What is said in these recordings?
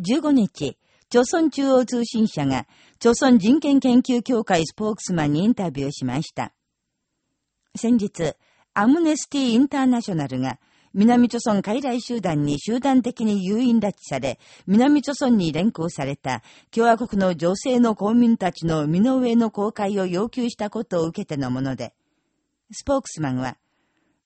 15日、朝鮮中央通信社が、朝鮮人権研究協会スポークスマンにインタビューしました。先日、アムネスティインターナショナルが、南朝鮮傀儡集団に集団的に誘引拉致され、南朝鮮に連行された共和国の女性の公民たちの身の上の公開を要求したことを受けてのもので、スポークスマンは、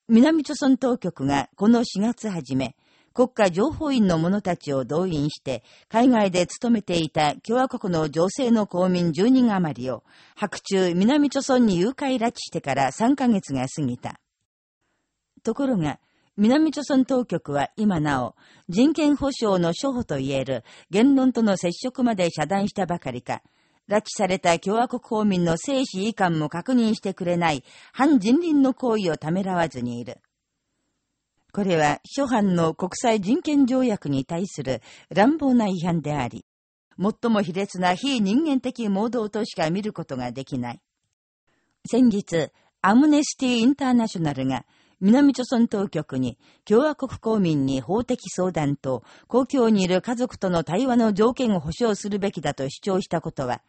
南朝鮮当局がこの4月初め、国家情報院の者たちを動員して、海外で勤めていた共和国の女性の公民10人余りを、白昼南朝鮮に誘拐拉致してから3ヶ月が過ぎた。ところが、南朝鮮当局は今なお、人権保障の処方といえる言論との接触まで遮断したばかりか、拉致された共和国公民の生死遺憾も確認してくれない反人倫の行為をためらわずにいる。これは諸般の国際人権条約に対する乱暴な違反であり、最も卑劣な非人間的盲導としか見ることができない。先日、アムネスティ・インターナショナルが南朝鮮当局に共和国公民に法的相談と公共にいる家族との対話の条件を保障するべきだと主張したことは、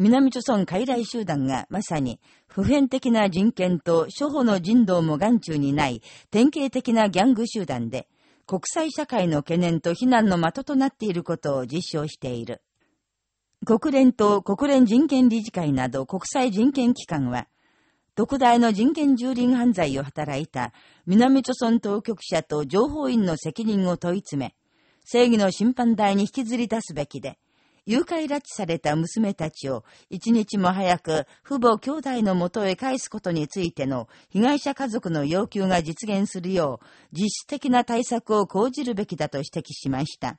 南朝鮮傀儡集団がまさに普遍的な人権と諸法の人道も眼中にない典型的なギャング集団で、国際社会の懸念と非難の的となっていることを実証している。国連と国連人権理事会など国際人権機関は、特大の人権蹂躙犯罪を働いた南朝鮮当局者と情報員の責任を問い詰め、正義の審判台に引きずり出すべきで、誘拐拉致された娘たちを一日も早く父母兄弟のもとへ返すことについての被害者家族の要求が実現するよう実質的な対策を講じるべきだと指摘しました。